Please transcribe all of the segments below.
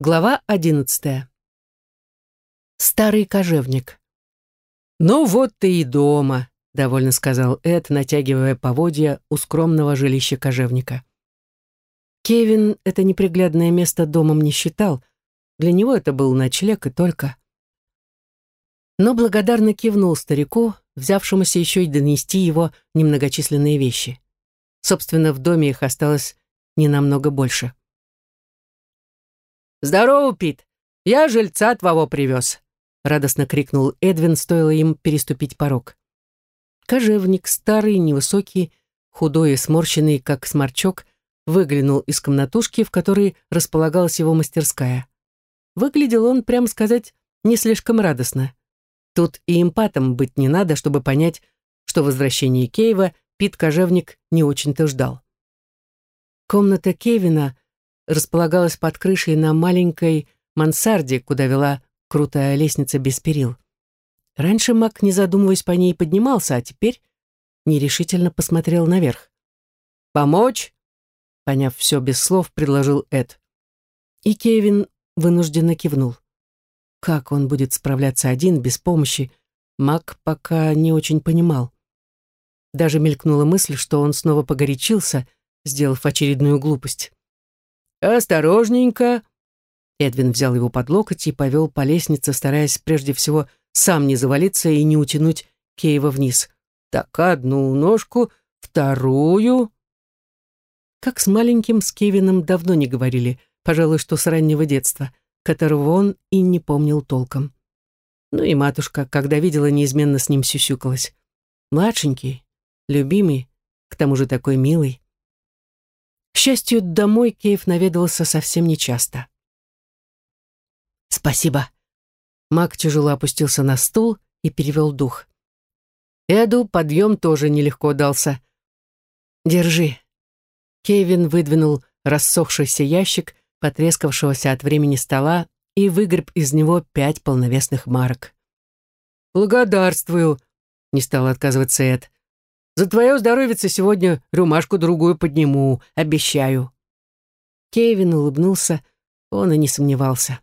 Глава одиннадцатая. Старый кожевник. «Ну вот ты и дома», — довольно сказал Эд, натягивая поводья у скромного жилища кожевника. Кевин это неприглядное место домом не считал, для него это был ночлег и только. Но благодарно кивнул старику, взявшемуся еще и донести его немногочисленные вещи. Собственно, в доме их осталось не намного больше. «Здорово, Пит! Я жильца твоего привез!» Радостно крикнул Эдвин, стоило им переступить порог. Кожевник, старый, невысокий, худой и сморщенный, как сморчок, выглянул из комнатушки, в которой располагалась его мастерская. Выглядел он, прямо сказать, не слишком радостно. Тут и эмпатом быть не надо, чтобы понять, что возвращение Кейва Пит Кожевник не очень-то ждал. Комната Кевина располагалась под крышей на маленькой мансарде, куда вела крутая лестница без перил. Раньше Мак, не задумываясь по ней, поднимался, а теперь нерешительно посмотрел наверх. «Помочь?» Поняв все без слов, предложил Эд. И Кевин вынужденно кивнул. Как он будет справляться один, без помощи, Мак пока не очень понимал. Даже мелькнула мысль, что он снова погорячился, сделав очередную глупость. «Осторожненько!» Эдвин взял его под локоть и повел по лестнице, стараясь прежде всего сам не завалиться и не утянуть Кейва вниз. «Так, одну ножку, вторую...» Как с маленьким с Кевином давно не говорили, пожалуй, что с раннего детства, которого он и не помнил толком. Ну и матушка, когда видела, неизменно с ним сюсюкалась. Младшенький, любимый, к тому же такой милый. К счастью, домой Кейв наведывался совсем нечасто. «Спасибо». Мак тяжело опустился на стул и перевел дух. Эду подъем тоже нелегко дался. «Держи». Кевин выдвинул рассохшийся ящик, потрескавшегося от времени стола, и выгреб из него пять полновесных марок. «Благодарствую», — не стал отказываться Эд. За твое здоровье сегодня рюмашку-другую подниму, обещаю». Кевин улыбнулся, он и не сомневался.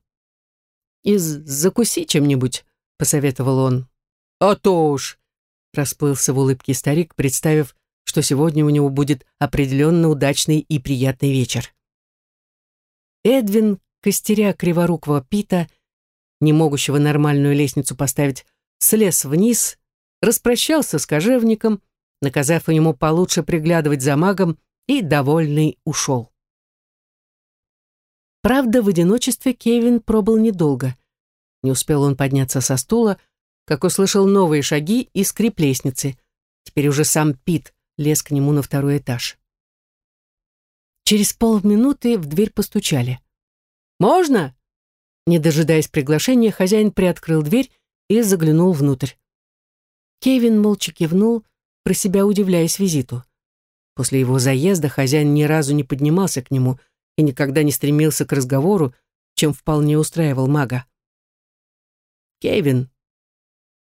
«Из закуси чем-нибудь», — посоветовал он. «А то уж!» — расплылся в улыбке старик, представив, что сегодня у него будет определенно удачный и приятный вечер. Эдвин, костеря криворукого Пита, не могущего нормальную лестницу поставить, слез вниз, распрощался с кожевником наказав ему получше приглядывать за магом, и, довольный, ушел. Правда, в одиночестве Кевин пробыл недолго. Не успел он подняться со стула, как услышал новые шаги и скрип лестницы. Теперь уже сам Пит лез к нему на второй этаж. Через полминуты в дверь постучали. «Можно?» Не дожидаясь приглашения, хозяин приоткрыл дверь и заглянул внутрь. Кевин молча кивнул, про себя удивляясь визиту. После его заезда хозяин ни разу не поднимался к нему и никогда не стремился к разговору, чем вполне устраивал мага. «Кевин!»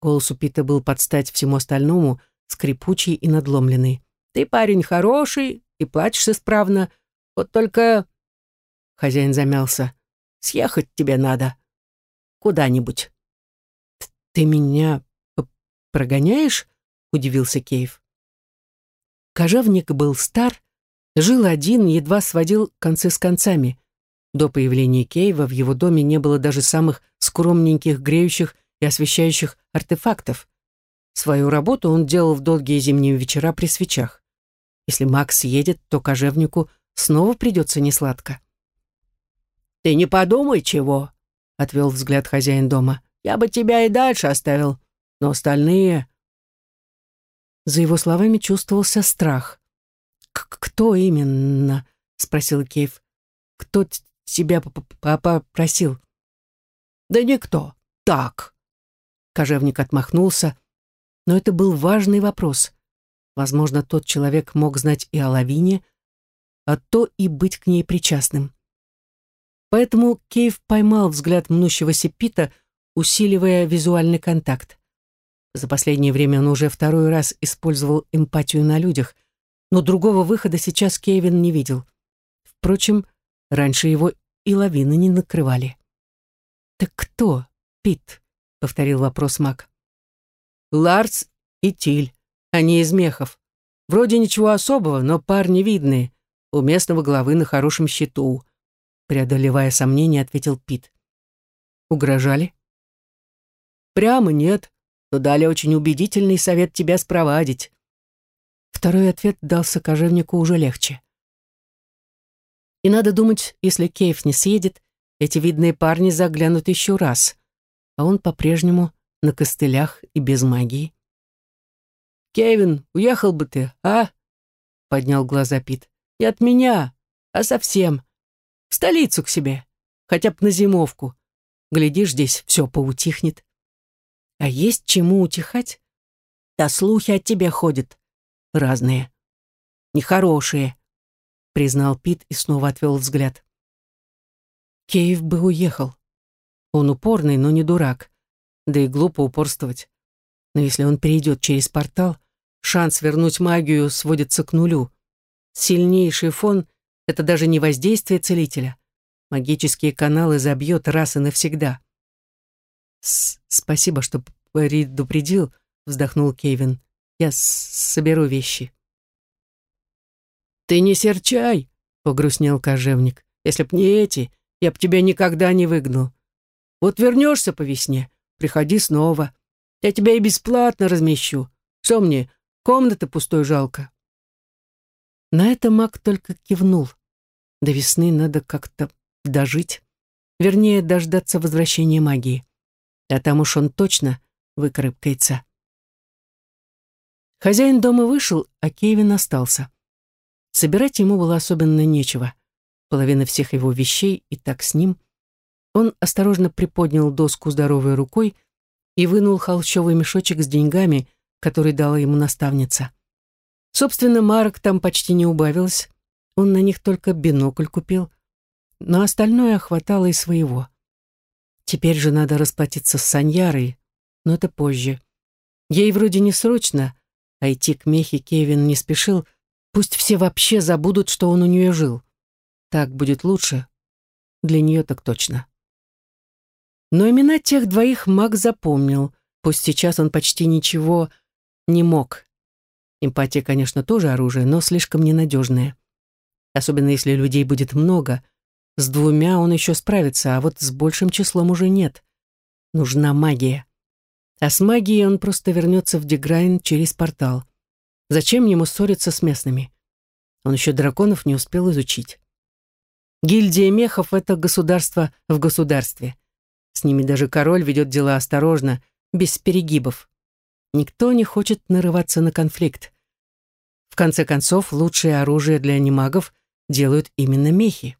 Голос у Пита был под стать всему остальному, скрипучий и надломленный. «Ты парень хороший и плачешь исправно, вот только...» Хозяин замялся. «Съехать тебе надо. Куда-нибудь». «Ты меня прогоняешь?» — удивился Кейв. Кожевник был стар, жил один, едва сводил концы с концами. До появления Кейва в его доме не было даже самых скромненьких греющих и освещающих артефактов. Свою работу он делал в долгие зимние вечера при свечах. Если Макс едет, то кожевнику снова придется несладко. «Ты не подумай чего», — отвел взгляд хозяин дома. «Я бы тебя и дальше оставил, но остальные...» За его словами чувствовался страх. «Кто именно?» — спросил Кейв. «Кто тебя папа просил?» «Да никто. Так». Кожевник отмахнулся. Но это был важный вопрос. Возможно, тот человек мог знать и о лавине, а то и быть к ней причастным. Поэтому Кейв поймал взгляд мнущегося Пита, усиливая визуальный контакт. За последнее время он уже второй раз использовал эмпатию на людях, но другого выхода сейчас Кевин не видел. Впрочем, раньше его и лавины не накрывали. «Так кто, Пит?» — повторил вопрос Мак. «Ларс и Тиль. Они из мехов. Вроде ничего особого, но парни видные. У местного главы на хорошем счету», — преодолевая сомнения, ответил Пит. «Угрожали?» «Прямо нет, но дали очень убедительный совет тебя спровадить». Второй ответ дался кожевнику уже легче. И надо думать, если Кейв не съедет, эти видные парни заглянут еще раз, а он по-прежнему на костылях и без магии. «Кевин, уехал бы ты, а?» — поднял глаза Пит. «И от меня, а совсем. В столицу к себе, хотя бы на зимовку. Глядишь, здесь все поутихнет. А есть чему утихать? Да слухи от тебя ходят. Разные. Нехорошие признал Пит и снова отвел взгляд. Кейв бы уехал. Он упорный, но не дурак. Да и глупо упорствовать. Но если он перейдет через портал, шанс вернуть магию сводится к нулю. Сильнейший фон — это даже не воздействие целителя. Магические каналы забьет раз и навсегда. С «Спасибо, что предупредил», — вздохнул Кевин. «Я соберу вещи». «Ты не серчай», — погрустнел кожевник. «Если б не эти, я б тебя никогда не выгнал. Вот вернешься по весне, приходи снова. Я тебя и бесплатно размещу. Что мне, комнаты пустой жалко?» На это маг только кивнул. До весны надо как-то дожить. Вернее, дождаться возвращения магии. А там уж он точно выкарабкается. Хозяин дома вышел, а Кевин остался. Собирать ему было особенно нечего. Половина всех его вещей и так с ним. Он осторожно приподнял доску здоровой рукой и вынул холщовый мешочек с деньгами, который дала ему наставница. Собственно, марок там почти не убавилось. Он на них только бинокль купил. Но остальное хватало и своего. Теперь же надо расплатиться с Саньярой, но это позже. Ей вроде не срочно, а идти к Мехе Кевин не спешил, Пусть все вообще забудут, что он у нее жил. Так будет лучше. Для нее так точно. Но имена тех двоих маг запомнил, пусть сейчас он почти ничего не мог. Эмпатия, конечно, тоже оружие, но слишком ненадежное. Особенно если людей будет много. С двумя он еще справится, а вот с большим числом уже нет. Нужна магия. А с магией он просто вернется в Деграйн через портал. Зачем ему ссориться с местными? Он еще драконов не успел изучить. Гильдия мехов — это государство в государстве. С ними даже король ведет дела осторожно, без перегибов. Никто не хочет нарываться на конфликт. В конце концов, лучшее оружие для немагов делают именно мехи.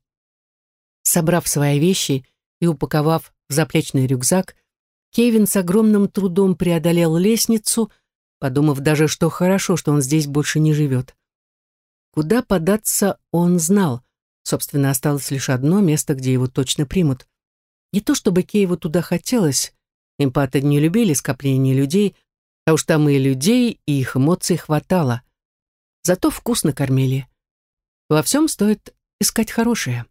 Собрав свои вещи и упаковав в заплечный рюкзак, Кевин с огромным трудом преодолел лестницу, подумав даже, что хорошо, что он здесь больше не живет. Куда податься он знал. Собственно, осталось лишь одно место, где его точно примут. Не то чтобы Кееву туда хотелось. Эмпаты не любили скопление людей, а уж там и людей, и их эмоций хватало. Зато вкусно кормили. Во всем стоит искать хорошее.